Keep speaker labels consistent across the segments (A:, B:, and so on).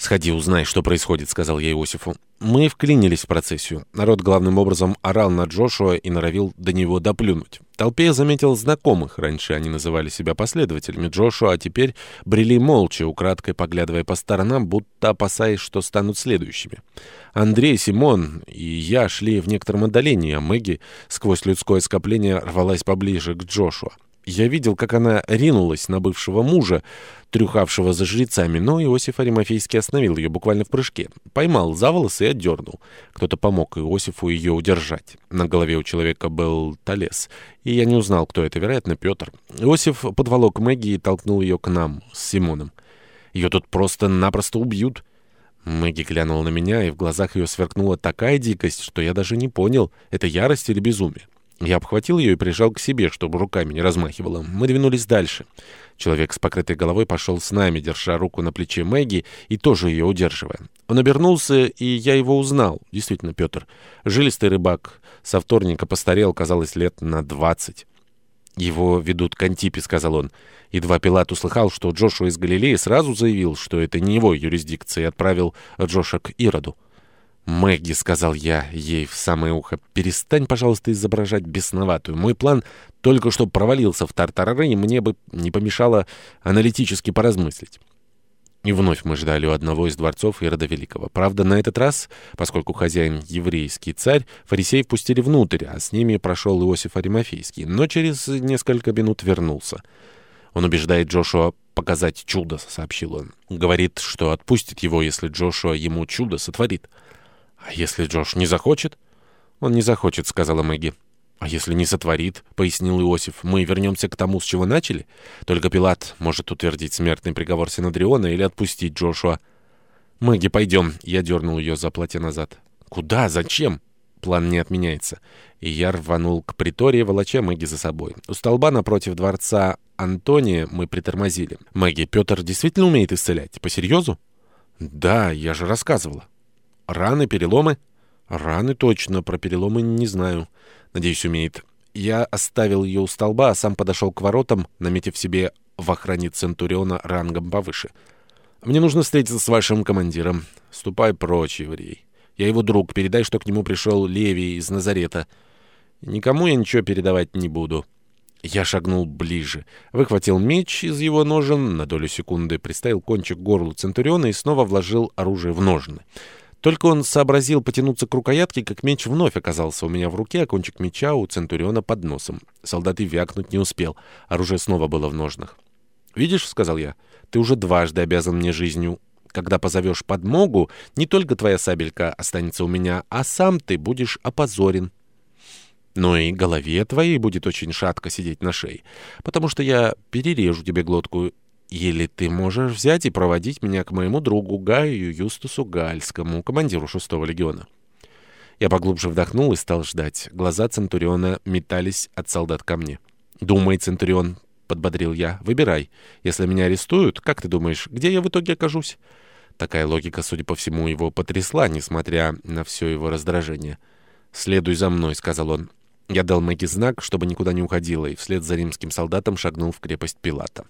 A: «Сходи, узнай, что происходит», — сказал я Иосифу. Мы вклинились в процессию. Народ главным образом орал на Джошуа и норовил до него доплюнуть. В толпе я заметил знакомых. Раньше они называли себя последователями Джошуа, а теперь брели молча, украдкой поглядывая по сторонам, будто опасаясь, что станут следующими. Андрей, Симон и я шли в некотором отдалении, а Мэгги сквозь людское скопление рвалась поближе к Джошуа. Я видел, как она ринулась на бывшего мужа, трюхавшего за жрецами, но Иосиф Аримофейский остановил ее буквально в прыжке. Поймал за волосы и отдернул. Кто-то помог Иосифу ее удержать. На голове у человека был талес, и я не узнал, кто это, вероятно, Петр. Иосиф подволок Мэгги и толкнул ее к нам с Симоном. Ее тут просто-напросто убьют. Мэгги глянула на меня, и в глазах ее сверкнула такая дикость, что я даже не понял, это ярость или безумие. Я обхватил ее и прижал к себе, чтобы руками не размахивала. Мы двинулись дальше. Человек с покрытой головой пошел с нами, держа руку на плече Мэгги и тоже ее удерживая. Он обернулся, и я его узнал. Действительно, Петр. Жилистый рыбак. Со вторника постарел, казалось, лет на двадцать. «Его ведут к Антипе», — сказал он. Едва Пилат услыхал, что Джошуа из Галилеи, сразу заявил, что это не его юрисдикция, и отправил Джоша к Ироду. «Мэгги», — сказал я ей в самое ухо, — «перестань, пожалуйста, изображать бесноватую. Мой план только что провалился в тартарары, и мне бы не помешало аналитически поразмыслить». И вновь мы ждали у одного из дворцов Ирода Великого. Правда, на этот раз, поскольку хозяин еврейский царь, фарисеев пустили внутрь, а с ними прошел Иосиф Аримофейский, но через несколько минут вернулся. Он убеждает Джошуа показать чудо, сообщил он. Говорит, что отпустит его, если Джошуа ему чудо сотворит. «А если Джош не захочет?» «Он не захочет», — сказала Мэгги. «А если не сотворит?» — пояснил Иосиф. «Мы вернемся к тому, с чего начали. Только Пилат может утвердить смертный приговор Синодриона или отпустить Джошуа». «Мэгги, пойдем». Я дернул ее за платье назад. «Куда? Зачем?» План не отменяется. И я рванул к притории, волоча Мэгги за собой. У столба напротив дворца Антония мы притормозили. «Мэгги, Петр действительно умеет исцелять? По серьезу?» «Да, я же рассказывала». Раны, переломы? Раны точно, про переломы не знаю. Надеюсь, умеет. Я оставил ее у столба, а сам подошел к воротам, наметив себе в охране Центуриона рангом повыше. Мне нужно встретиться с вашим командиром. Ступай прочь, еврей. Я его друг, передай, что к нему пришел Левий из Назарета. Никому я ничего передавать не буду. Я шагнул ближе, выхватил меч из его ножен, на долю секунды приставил кончик к горлу Центуриона и снова вложил оружие в ножны. Только он сообразил потянуться к рукоятке, как меч вновь оказался у меня в руке, а кончик меча у Центуриона под носом. Солдат и вякнуть не успел. Оружие снова было в ножнах. «Видишь», — сказал я, — «ты уже дважды обязан мне жизнью. Когда позовешь подмогу, не только твоя сабелька останется у меня, а сам ты будешь опозорен». Но и голове твоей будет очень шатко сидеть на шее, потому что я перережу тебе глотку или ты можешь взять и проводить меня к моему другу Гаю Юстусу Гальскому, командиру шестого легиона. Я поглубже вдохнул и стал ждать. Глаза Центуриона метались от солдат ко мне. «Думай, Центурион», — подбодрил я, — «выбирай. Если меня арестуют, как ты думаешь, где я в итоге окажусь?» Такая логика, судя по всему, его потрясла, несмотря на все его раздражение. «Следуй за мной», — сказал он. Я дал Мэгги знак, чтобы никуда не уходила, и вслед за римским солдатом шагнул в крепость Пилата.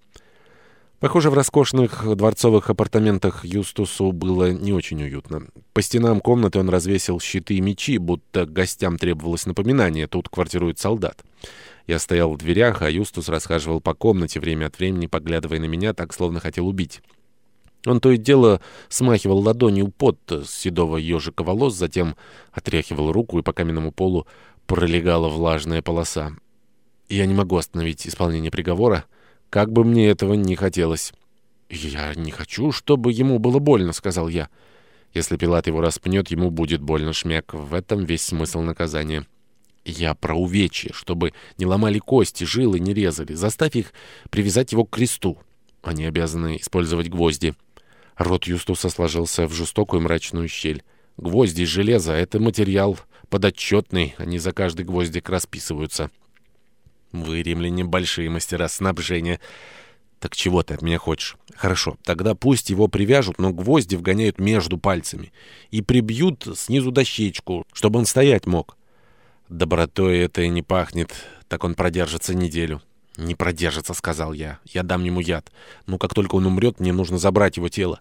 A: Похоже, в роскошных дворцовых апартаментах Юстусу было не очень уютно. По стенам комнаты он развесил щиты и мечи, будто гостям требовалось напоминание, тут квартирует солдат. Я стоял в дверях, а Юстус расхаживал по комнате, время от времени поглядывая на меня, так, словно хотел убить. Он то и дело смахивал ладонью пот с седого ежика волос, затем отряхивал руку, и по каменному полу пролегала влажная полоса. Я не могу остановить исполнение приговора, как бы мне этого не хотелось. «Я не хочу, чтобы ему было больно», — сказал я. «Если Пилат его распнет, ему будет больно, шмяк. В этом весь смысл наказания». «Я про увечье, чтобы не ломали кости, жилы не резали. Заставь их привязать его к кресту. Они обязаны использовать гвозди». Рот Юстуса сложился в жестокую мрачную щель. «Гвозди из железа — это материал подотчетный, они за каждый гвоздик расписываются». Вы, римляне, большие мастера снабжения. Так чего ты от меня хочешь? Хорошо, тогда пусть его привяжут, но гвозди вгоняют между пальцами. И прибьют снизу дощечку, чтобы он стоять мог. Добротой это и не пахнет, так он продержится неделю. «Не продержится», — сказал я. «Я дам ему яд. Но как только он умрет, мне нужно забрать его тело».